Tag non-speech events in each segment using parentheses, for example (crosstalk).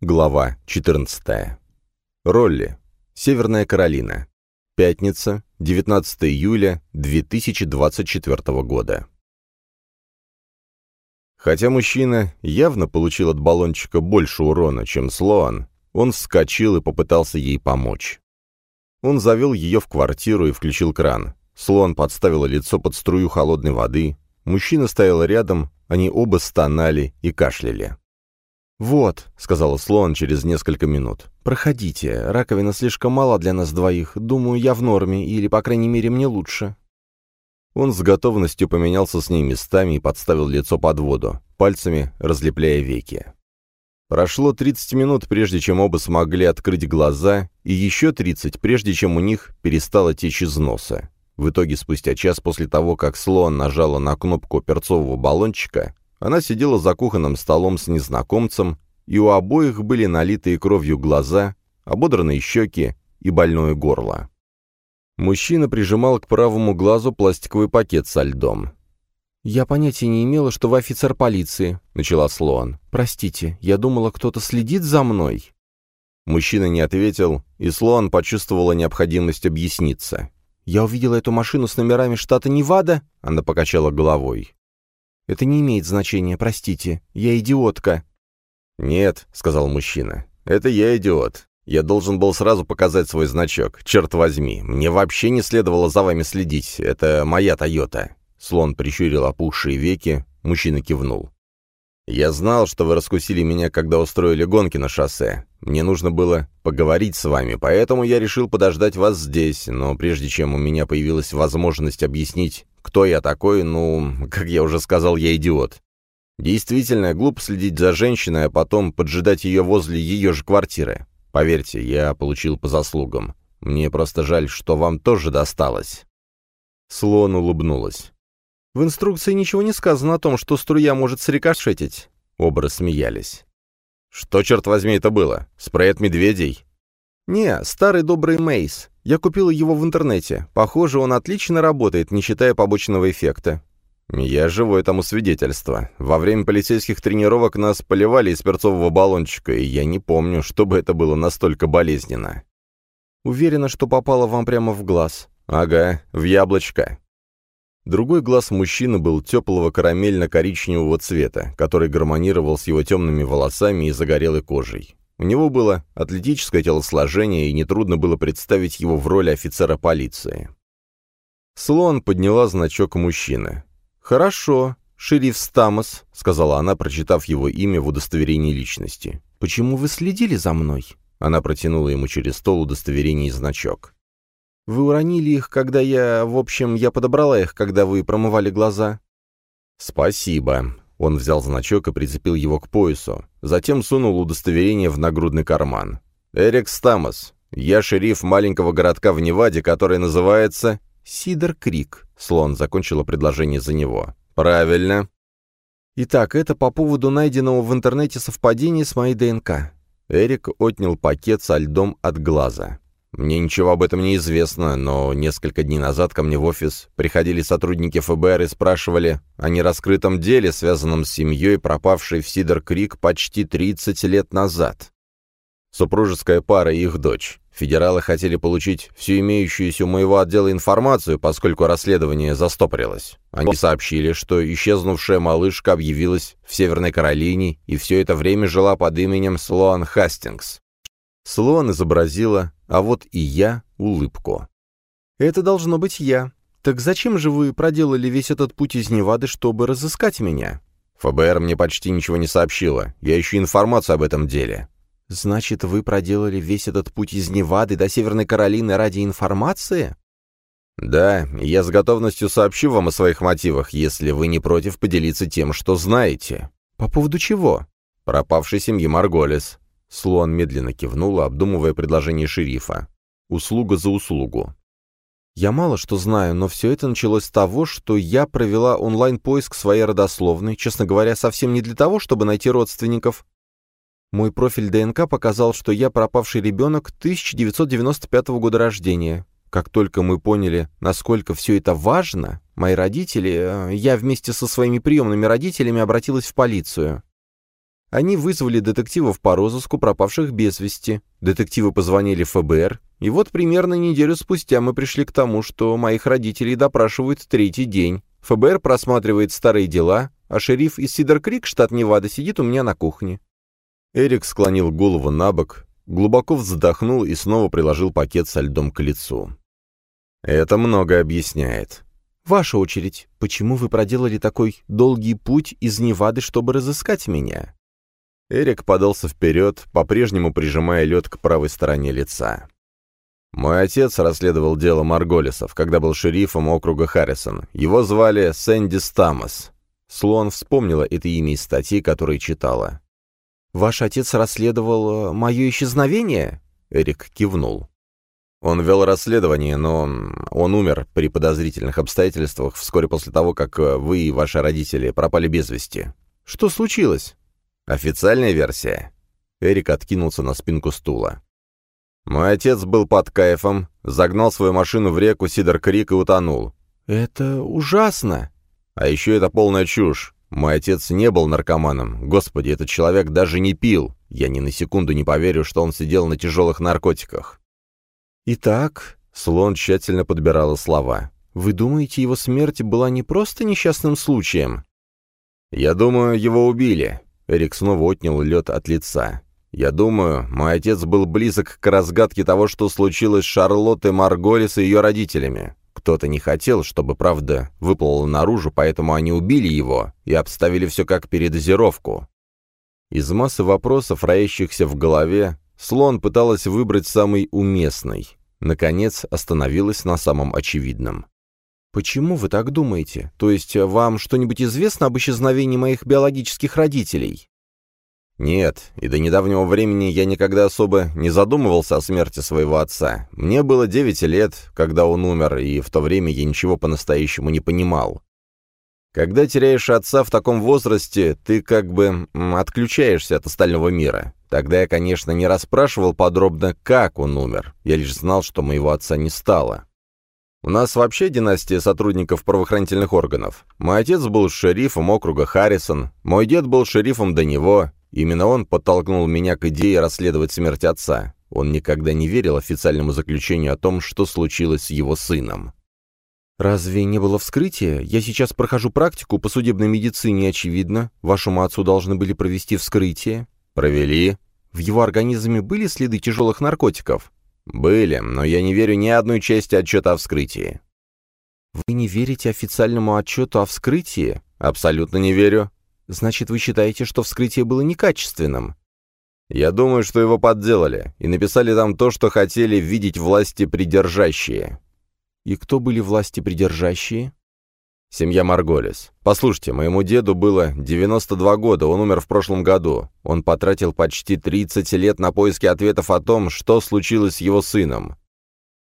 Глава 14. Ролли. Северная Каролина. Пятница, 19 июля 2024 года. Хотя мужчина явно получил от баллончика больше урона, чем Слоан, он вскочил и попытался ей помочь. Он завел ее в квартиру и включил кран. Слоан подставила лицо под струю холодной воды. Мужчина стоял рядом, они оба стонали и кашляли. «Вот», — сказала Слоан через несколько минут, — «проходите. Раковина слишком мала для нас двоих. Думаю, я в норме, или, по крайней мере, мне лучше». Он с готовностью поменялся с ней местами и подставил лицо под воду, пальцами разлепляя веки. Прошло 30 минут, прежде чем оба смогли открыть глаза, и еще 30, прежде чем у них перестало течь из носа. В итоге, спустя час после того, как Слоан нажала на кнопку перцового баллончика, она сидела за кухонным столом с незнакомцем, и у обоих были налитые кровью глаза, ободранные щеки и больное горло. Мужчина прижимал к правому глазу пластиковый пакет со льдом. «Я понятия не имела, что вы офицер полиции», — начала Слоан. «Простите, я думала, кто-то следит за мной». Мужчина не ответил, и Слоан почувствовала необходимость объясниться. «Я увидела эту машину с номерами штата Невада», — она покачала головой. «Это не имеет значения, простите. Я идиотка». «Нет», — сказал мужчина, — «это я идиот. Я должен был сразу показать свой значок. Черт возьми, мне вообще не следовало за вами следить. Это моя Тойота». Слон прищурил опухшие веки, мужчина кивнул. «Я знал, что вы раскусили меня, когда устроили гонки на шоссе. Мне нужно было поговорить с вами, поэтому я решил подождать вас здесь, но прежде чем у меня появилась возможность объяснить, кто я такой, ну, (laughs) как я уже сказал, я идиот. Действительно, глупо следить за женщиной, а потом поджидать ее возле ее же квартиры. Поверьте, я получил по заслугам. Мне просто жаль, что вам тоже досталось». Слон улыбнулась. «В инструкции ничего не сказано о том, что струя может срикошетить». Оба рассмеялись. «Что, черт возьми, это было? Спрей от медведей?» «Не, старый добрый Мейс. Я купила его в интернете. Похоже, он отлично работает, не считая побочного эффекта». «Я живое тому свидетельство. Во время полицейских тренировок нас поливали из перцового баллончика, и я не помню, чтобы это было настолько болезненно». «Уверена, что попало вам прямо в глаз». «Ага, в яблочко». Другой глаз мужчины был теплого карамельно-коричневого цвета, который гармонировал с его темными волосами и загорелой кожей. У него было атлетическое телосложение, и нетрудно было представить его в роли офицера полиции. Слон подняла значок мужчины. «Хорошо, шериф Стамос», — сказала она, прочитав его имя в удостоверении личности. «Почему вы следили за мной?» Она протянула ему через стол удостоверение и значок. Вы уронили их, когда я... В общем, я подобрала их, когда вы промывали глаза». «Спасибо». Он взял значок и прицепил его к поясу. Затем сунул удостоверение в нагрудный карман. «Эрик Стамос. Я шериф маленького городка в Неваде, который называется...» «Сидор Крик», — Слон закончила предложение за него. «Правильно». «Итак, это по поводу найденного в интернете совпадения с моей ДНК». Эрик отнял пакет со льдом от глаза. Мне ничего об этом не известно, но несколько дней назад ко мне в офис приходили сотрудники ФБР и спрашивали о нераскрытом деле, связанном с семьей, пропавшей в Сидер-Крик почти 30 лет назад. Супружеская пара и их дочь. Федералы хотели получить всю имеющуюся у моего отдела информацию, поскольку расследование застопорилось. Они сообщили, что исчезнувшая малышка объявилась в Северной Каролине и все это время жила под именем Слоан Хастингс. Слоан изобразила а вот и я улыбку. «Это должно быть я. Так зачем же вы проделали весь этот путь из Невады, чтобы разыскать меня?» ФБР мне почти ничего не сообщило. Я ищу информацию об этом деле. «Значит, вы проделали весь этот путь из Невады до Северной Каролины ради информации?» «Да, я с готовностью сообщу вам о своих мотивах, если вы не против поделиться тем, что знаете». «По поводу чего?» «Пропавшей семьи Марголис. Слоан медленно кивнула, обдумывая предложение шерифа. Услуга за услугу. Я мало что знаю, но все это началось с того, что я провела онлайн-поиск своей родословной, честно говоря, совсем не для того, чтобы найти родственников. Мой профиль ДНК показал, что я пропавший ребенок 1995 года рождения. Как только мы поняли, насколько все это важно, мои родители, э, я вместе со своими приемными родителями обратилась в полицию. Они вызвали детективов по розыску пропавших без вести. Детективы позвонили ФБР, и вот примерно неделю спустя мы пришли к тому, что моих родителей допрашивают третий день. ФБР просматривает старые дела, а шериф из Сидер-Крик, штат Невада, сидит у меня на кухне. Эрик склонил голову на бок, глубоко вздохнул и снова приложил пакет со льдом к лицу. «Это много объясняет». «Ваша очередь. Почему вы проделали такой долгий путь из Невады, чтобы разыскать меня?» Эрик подался вперед, по-прежнему прижимая лед к правой стороне лица. «Мой отец расследовал дело Марголисов, когда был шерифом округа Харрисон. Его звали Сэнди Стамос». Слон вспомнила это имя из статьи, которую читала. «Ваш отец расследовал э, мое исчезновение?» Эрик кивнул. Он вел расследование, но он умер при подозрительных обстоятельствах вскоре после того, как э, вы и ваши родители пропали без вести. Что случилось? Официальная версия. Эрик откинулся на спинку стула. Мой отец был под кайфом, загнал свою машину в реку Сидор-Крик и утонул. «Это ужасно!» «А еще это полная чушь. Мой отец не был наркоманом. Господи, этот человек даже не пил. Я ни на секунду не поверю, что он сидел на тяжелых наркотиках». «Итак...» — Слон тщательно подбирала слова. «Вы думаете, его смерть была не просто несчастным случаем?» «Я думаю, его убили. Эрик снова отнял лед от лица. «Я думаю, мой отец был близок к разгадке того, что случилось с Шарлоттой Марголис и ее родителями. Кто-то не хотел, чтобы правда выплыла наружу, поэтому они убили его и обставили все как передозировку». Из массы вопросов, роящихся в голове, слон пыталась выбрать самый уместный. Наконец, остановилась на самом очевидном. «Почему вы так думаете? То есть э, вам что-нибудь известно об исчезновении моих биологических родителей?» «Нет, и до недавнего времени я никогда особо не задумывался о смерти своего отца. Мне было девять лет, когда он умер, и в то время я ничего по-настоящему не понимал. Когда теряешь отца в таком возрасте, ты как бы отключаешься от остального мира. Тогда я, конечно, не расспрашивал подробно, как он умер. Я лишь знал, что моего отца не стало. У нас вообще династия сотрудников правоохранительных органов. Мой отец был шерифом округа Харрисон, мой дед был шерифом до него. Именно он подтолкнул меня к идее расследовать смерть отца. Он никогда не верил официальному заключению о том, что случилось с его сыном. «Разве не было вскрытия? Я сейчас прохожу практику по судебной медицине, очевидно. Вашему отцу должны были провести вскрытие». «Провели». «В его организме были следы тяжелых наркотиков?» «Были, но я не верю ни одной части отчета о вскрытии». «Вы не верите официальному отчету о вскрытии?» «Абсолютно не верю». «Значит, вы считаете, что вскрытие было некачественным?» «Я думаю, что его подделали, и написали там то, что хотели видеть власти придержащие». «И кто были власти придержащие?» Семья Марголис. Послушайте, моему деду было 92 года, он умер в прошлом году. Он потратил почти 30 лет на поиски ответов о том, что случилось с его сыном.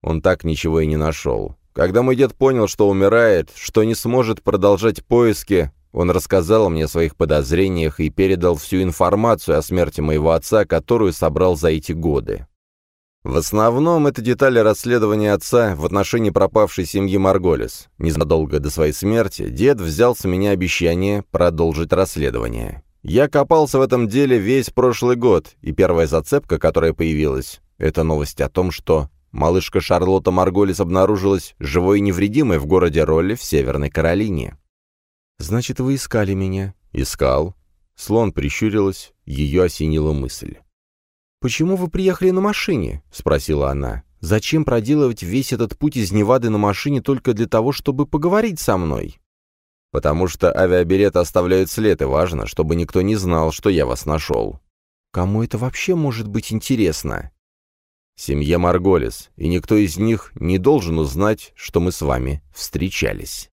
Он так ничего и не нашел. Когда мой дед понял, что умирает, что не сможет продолжать поиски, он рассказал мне о своих подозрениях и передал всю информацию о смерти моего отца, которую собрал за эти годы. В основном это детали расследования отца в отношении пропавшей семьи Марголис. Незадолго до своей смерти дед взял с меня обещание продолжить расследование. Я копался в этом деле весь прошлый год, и первая зацепка, которая появилась, это новость о том, что малышка Шарлотта Марголис обнаружилась живой и невредимой в городе Ролли в Северной Каролине. «Значит, вы искали меня?» «Искал». Слон прищурилась, ее осенила мысль. «Почему вы приехали на машине?» — спросила она. «Зачем проделывать весь этот путь из Невады на машине только для того, чтобы поговорить со мной?» «Потому что авиабилеты оставляют след, и важно, чтобы никто не знал, что я вас нашел». «Кому это вообще может быть интересно?» «Семья Марголис, и никто из них не должен узнать, что мы с вами встречались».